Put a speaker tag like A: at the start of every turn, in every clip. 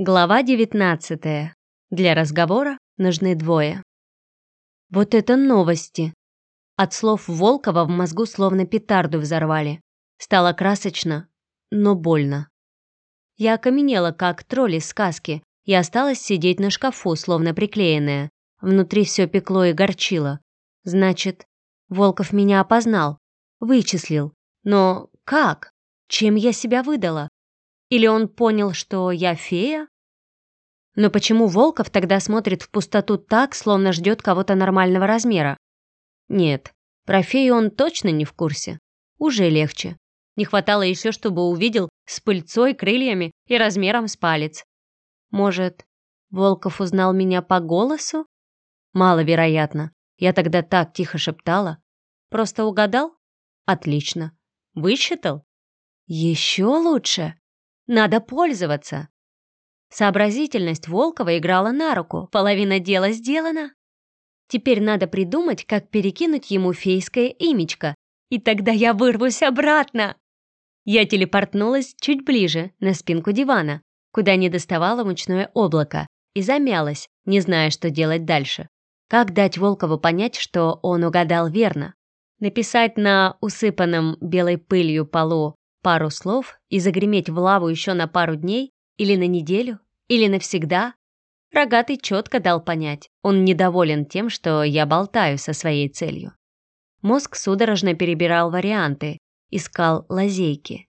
A: Глава 19. Для разговора нужны двое. Вот это новости. От слов Волкова в мозгу словно петарду взорвали. Стало красочно, но больно. Я окаменела, как тролль из сказки, и осталась сидеть на шкафу, словно приклеенная. Внутри все пекло и горчило. Значит, Волков меня опознал, вычислил. Но как? Чем я себя выдала? Или он понял, что я фея? Но почему Волков тогда смотрит в пустоту так, словно ждет кого-то нормального размера? Нет, про фею он точно не в курсе. Уже легче. Не хватало еще, чтобы увидел с пыльцой, крыльями и размером с палец. Может, Волков узнал меня по голосу? Маловероятно. Я тогда так тихо шептала. Просто угадал? Отлично. Высчитал? Еще лучше. Надо пользоваться. Сообразительность Волкова играла на руку, половина дела сделана. Теперь надо придумать, как перекинуть ему фейское имечко, и тогда я вырвусь обратно. Я телепортнулась чуть ближе, на спинку дивана, куда не доставало мучное облако, и замялась, не зная, что делать дальше. Как дать Волкову понять, что он угадал верно? Написать на усыпанном белой пылью полу пару слов и загреметь в лаву еще на пару дней или на неделю, или навсегда? Рогатый четко дал понять, он недоволен тем, что я болтаю со своей целью. Мозг судорожно перебирал варианты, искал лазейки.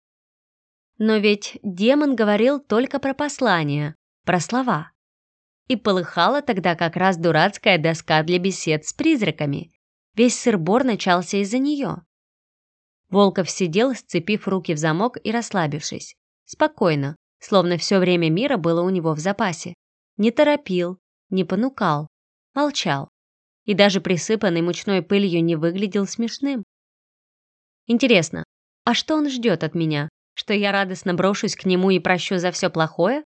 A: Но ведь демон говорил только про послания, про слова. И полыхала тогда как раз дурацкая доска для бесед с призраками. Весь сырбор начался из-за нее. Волков сидел, сцепив руки в замок и расслабившись. Спокойно, словно все время мира было у него в запасе. Не торопил, не понукал, молчал. И даже присыпанный мучной пылью не выглядел смешным. Интересно, а что он ждет от меня? Что я радостно брошусь к нему и прощу за все плохое?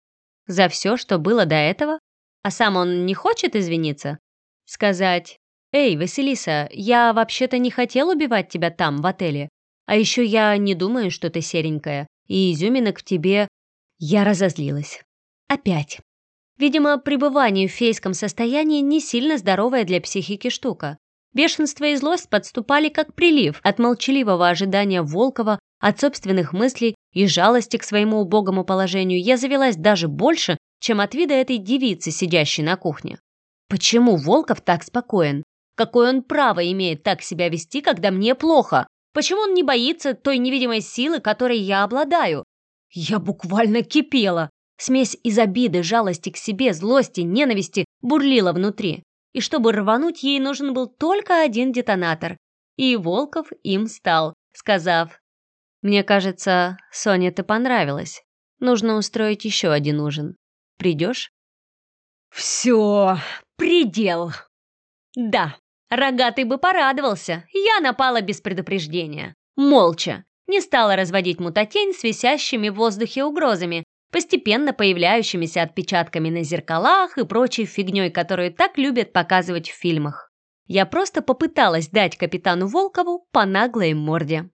A: За все, что было до этого? А сам он не хочет извиниться? Сказать, «Эй, Василиса, я вообще-то не хотел убивать тебя там, в отеле. А еще я не думаю, что ты серенькая, и изюминок в тебе...» Я разозлилась. Опять. Видимо, пребывание в фейском состоянии не сильно здоровая для психики штука. Бешенство и злость подступали как прилив от молчаливого ожидания Волкова, от собственных мыслей и жалости к своему убогому положению. Я завелась даже больше, чем от вида этой девицы, сидящей на кухне. Почему Волков так спокоен? Какое он право имеет так себя вести, когда мне плохо? Почему он не боится той невидимой силы, которой я обладаю? Я буквально кипела. Смесь из обиды, жалости к себе, злости, ненависти бурлила внутри. И чтобы рвануть, ей нужен был только один детонатор. И Волков им стал, сказав, «Мне кажется, Соне ты понравилась. Нужно устроить еще один ужин. Придешь?» «Все, предел!» «Да, Рогатый бы порадовался. Я напала без предупреждения. Молча. Не стала разводить мутатень с висящими в воздухе угрозами, постепенно появляющимися отпечатками на зеркалах и прочей фигней, которую так любят показывать в фильмах. Я просто попыталась дать капитану Волкову по наглой морде.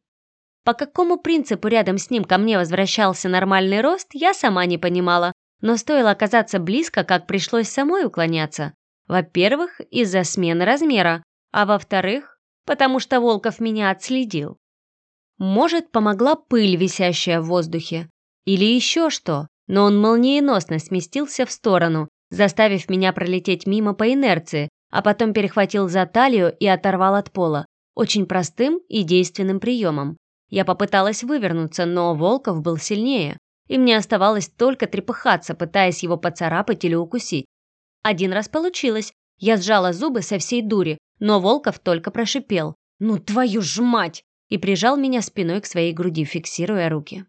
A: По какому принципу рядом с ним ко мне возвращался нормальный рост, я сама не понимала, но стоило оказаться близко, как пришлось самой уклоняться. Во-первых, из-за смены размера, а во-вторых, потому что Волков меня отследил. Может, помогла пыль, висящая в воздухе, или еще что, но он молниеносно сместился в сторону, заставив меня пролететь мимо по инерции, а потом перехватил за талию и оторвал от пола, очень простым и действенным приемом. Я попыталась вывернуться, но Волков был сильнее, и мне оставалось только трепыхаться, пытаясь его поцарапать или укусить. Один раз получилось. Я сжала зубы со всей дури, но Волков только прошипел. «Ну твою ж мать!» и прижал меня спиной к своей груди, фиксируя руки.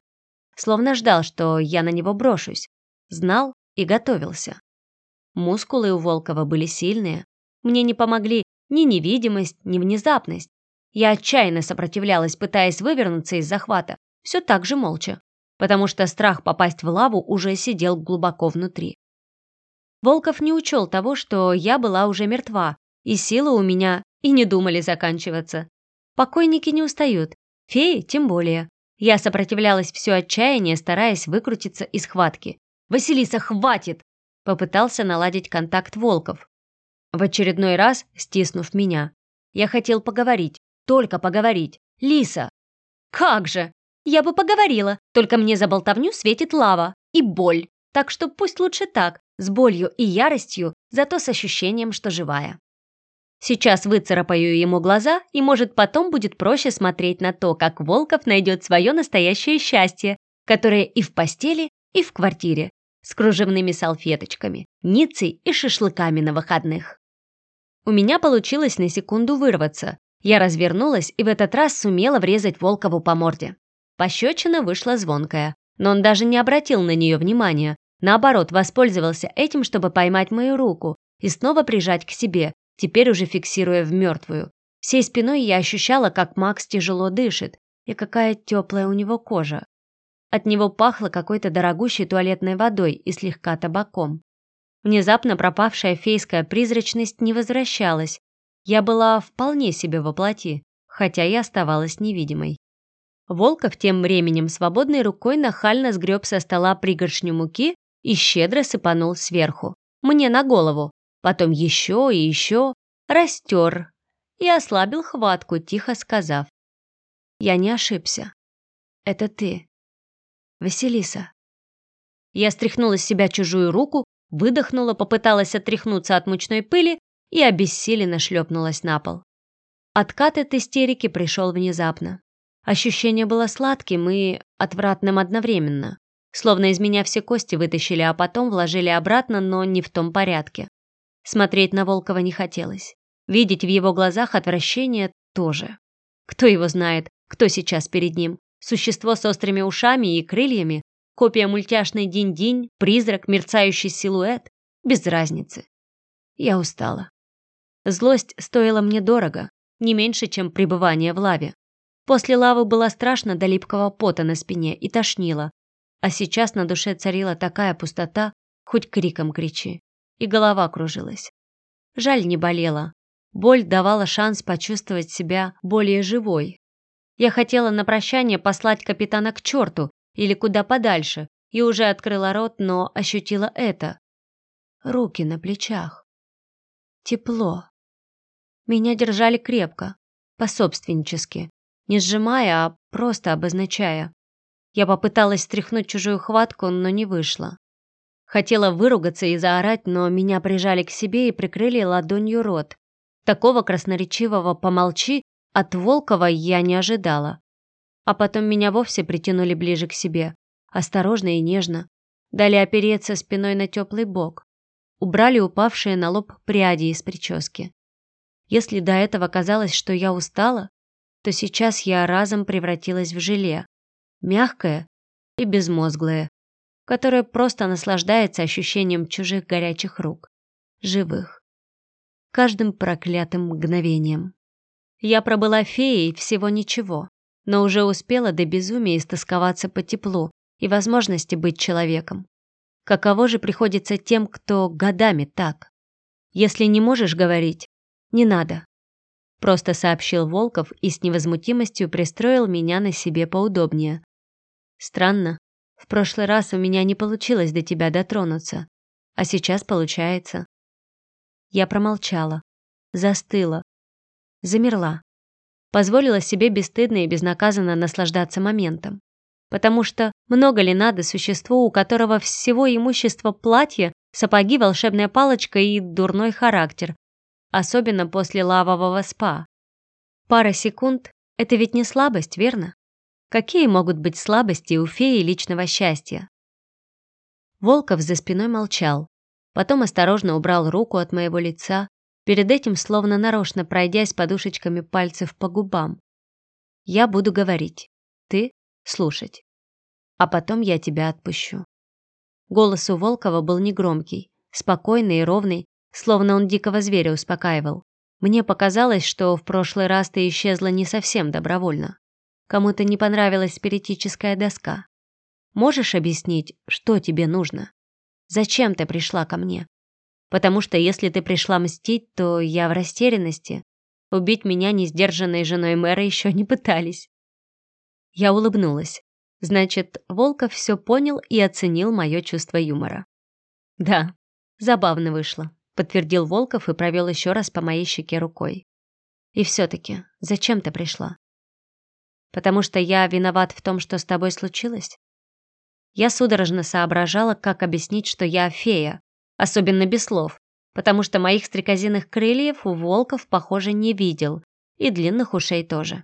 A: Словно ждал, что я на него брошусь. Знал и готовился. Мускулы у Волкова были сильные. Мне не помогли ни невидимость, ни внезапность. Я отчаянно сопротивлялась, пытаясь вывернуться из захвата, все так же молча, потому что страх попасть в лаву уже сидел глубоко внутри. Волков не учел того, что я была уже мертва, и силы у меня и не думали заканчиваться. Покойники не устают, феи тем более. Я сопротивлялась все отчаяние, стараясь выкрутиться из схватки. «Василиса, хватит!» Попытался наладить контакт Волков. В очередной раз стиснув меня. Я хотел поговорить, только поговорить. «Лиса!» «Как же! Я бы поговорила, только мне за болтовню светит лава и боль. Так что пусть лучше так, с болью и яростью, зато с ощущением, что живая. Сейчас выцарапаю ему глаза, и, может, потом будет проще смотреть на то, как Волков найдет свое настоящее счастье, которое и в постели, и в квартире, с кружевными салфеточками, ницей и шашлыками на выходных. У меня получилось на секунду вырваться. Я развернулась и в этот раз сумела врезать Волкову по морде. Пощечина вышла звонкая, но он даже не обратил на нее внимания, наоборот, воспользовался этим, чтобы поймать мою руку и снова прижать к себе, теперь уже фиксируя в мертвую. Всей спиной я ощущала, как Макс тяжело дышит и какая теплая у него кожа. От него пахло какой-то дорогущей туалетной водой и слегка табаком. Внезапно пропавшая фейская призрачность не возвращалась. Я была вполне себе воплоти, хотя и оставалась невидимой. Волков тем временем свободной рукой нахально сгреб со стола пригоршню муки и щедро сыпанул сверху. Мне на голову потом еще и еще, растер и ослабил хватку, тихо сказав. «Я не ошибся. Это ты, Василиса». Я стряхнула с себя чужую руку, выдохнула, попыталась отряхнуться от мучной пыли и обессиленно шлепнулась на пол. Откат от истерики пришел внезапно. Ощущение было сладким и отвратным одновременно. Словно из меня все кости вытащили, а потом вложили обратно, но не в том порядке. Смотреть на Волкова не хотелось. Видеть в его глазах отвращение тоже. Кто его знает, кто сейчас перед ним? Существо с острыми ушами и крыльями? Копия мультяшной динь-динь? Призрак, мерцающий силуэт? Без разницы. Я устала. Злость стоила мне дорого, не меньше, чем пребывание в лаве. После лавы было страшно до липкого пота на спине и тошнило, а сейчас на душе царила такая пустота, хоть криком кричи и голова кружилась. Жаль, не болела. Боль давала шанс почувствовать себя более живой. Я хотела на прощание послать капитана к черту или куда подальше, и уже открыла рот, но ощутила это. Руки на плечах. Тепло. Меня держали крепко, пособственнически, не сжимая, а просто обозначая. Я попыталась стряхнуть чужую хватку, но не вышло. Хотела выругаться и заорать, но меня прижали к себе и прикрыли ладонью рот. Такого красноречивого «помолчи» от Волкова я не ожидала. А потом меня вовсе притянули ближе к себе, осторожно и нежно. Дали опереться спиной на теплый бок. Убрали упавшие на лоб пряди из прически. Если до этого казалось, что я устала, то сейчас я разом превратилась в желе. Мягкое и безмозглое, которая просто наслаждается ощущением чужих горячих рук, живых, каждым проклятым мгновением. Я пробыла феей всего ничего, но уже успела до безумия истосковаться по теплу и возможности быть человеком. Каково же приходится тем, кто годами так? Если не можешь говорить, не надо. Просто сообщил Волков и с невозмутимостью пристроил меня на себе поудобнее. Странно, в прошлый раз у меня не получилось до тебя дотронуться, а сейчас получается. Я промолчала, застыла, замерла. Позволила себе бесстыдно и безнаказанно наслаждаться моментом. Потому что много ли надо существу, у которого всего имущество платье, сапоги, волшебная палочка и дурной характер, особенно после лавового спа. Пара секунд — это ведь не слабость, верно? Какие могут быть слабости у феи личного счастья? Волков за спиной молчал, потом осторожно убрал руку от моего лица, перед этим словно нарочно пройдясь подушечками пальцев по губам. «Я буду говорить, ты — слушать, а потом я тебя отпущу». Голос у Волкова был негромкий, спокойный и ровный, словно он дикого зверя успокаивал. Мне показалось, что в прошлый раз ты исчезла не совсем добровольно. Кому-то не понравилась спиритическая доска. Можешь объяснить, что тебе нужно? Зачем ты пришла ко мне? Потому что если ты пришла мстить, то я в растерянности. Убить меня несдержанной женой мэра еще не пытались. Я улыбнулась. Значит, Волков все понял и оценил мое чувство юмора. Да, забавно вышло, подтвердил Волков и провел еще раз по моей щеке рукой. И все-таки, зачем ты пришла? Потому что я виноват в том, что с тобой случилось? Я судорожно соображала, как объяснить, что я фея, особенно без слов, потому что моих стрекозиных крыльев у волков, похоже, не видел, и длинных ушей тоже.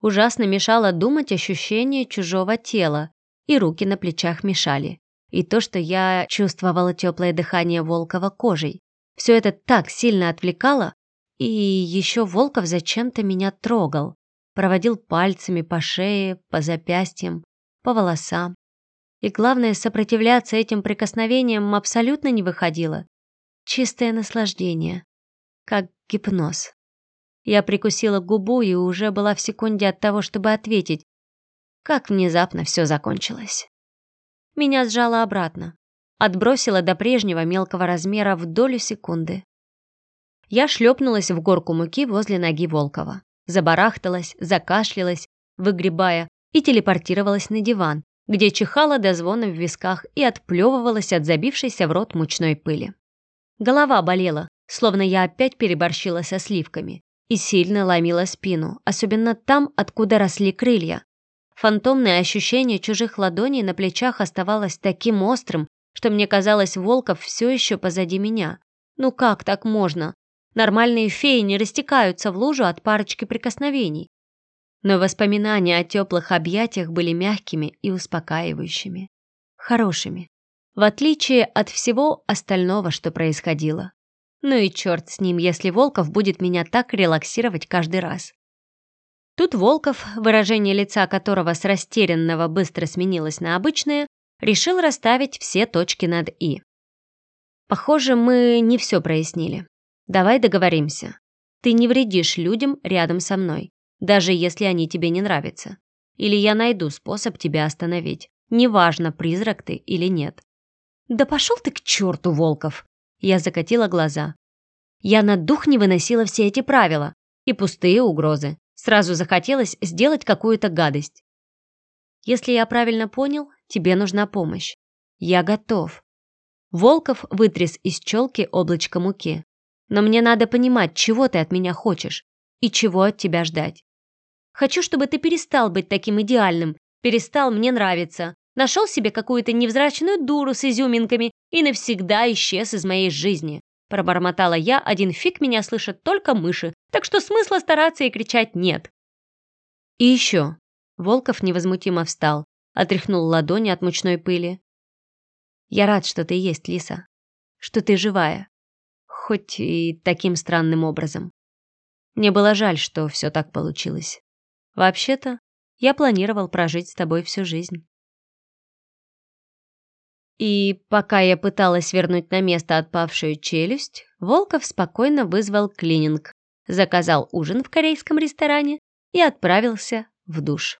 A: Ужасно мешало думать ощущение чужого тела, и руки на плечах мешали. И то, что я чувствовала теплое дыхание Волкова кожей. Все это так сильно отвлекало, и еще Волков зачем-то меня трогал. Проводил пальцами по шее, по запястьям, по волосам. И главное, сопротивляться этим прикосновениям абсолютно не выходило. Чистое наслаждение. Как гипноз. Я прикусила губу и уже была в секунде от того, чтобы ответить. Как внезапно все закончилось. Меня сжало обратно. Отбросило до прежнего мелкого размера в долю секунды. Я шлепнулась в горку муки возле ноги Волкова. Забарахталась, закашлялась, выгребая, и телепортировалась на диван, где чихала до звона в висках и отплевывалась от забившейся в рот мучной пыли. Голова болела, словно я опять переборщила со сливками и сильно ломила спину, особенно там, откуда росли крылья. Фантомное ощущение чужих ладоней на плечах оставалось таким острым, что мне казалось, Волков все еще позади меня. Ну как так можно? Нормальные феи не растекаются в лужу от парочки прикосновений. Но воспоминания о теплых объятиях были мягкими и успокаивающими. Хорошими. В отличие от всего остального, что происходило. Ну и черт с ним, если Волков будет меня так релаксировать каждый раз. Тут Волков, выражение лица которого с растерянного быстро сменилось на обычное, решил расставить все точки над «и». Похоже, мы не все прояснили. Давай договоримся. Ты не вредишь людям рядом со мной, даже если они тебе не нравятся. Или я найду способ тебя остановить. Неважно, призрак ты или нет. Да пошел ты к черту, Волков! Я закатила глаза. Я на дух не выносила все эти правила и пустые угрозы. Сразу захотелось сделать какую-то гадость. Если я правильно понял, тебе нужна помощь. Я готов. Волков вытряс из челки облачко муки. Но мне надо понимать, чего ты от меня хочешь и чего от тебя ждать. Хочу, чтобы ты перестал быть таким идеальным, перестал мне нравиться, нашел себе какую-то невзрачную дуру с изюминками и навсегда исчез из моей жизни. Пробормотала я, один фиг меня слышат только мыши, так что смысла стараться и кричать нет. И еще. Волков невозмутимо встал, отряхнул ладони от мучной пыли. Я рад, что ты есть, Лиса. Что ты живая. Хоть и таким странным образом. Мне было жаль, что все так получилось. Вообще-то, я планировал прожить с тобой всю жизнь. И пока я пыталась вернуть на место отпавшую челюсть, Волков спокойно вызвал клининг, заказал ужин в корейском ресторане и отправился в душ.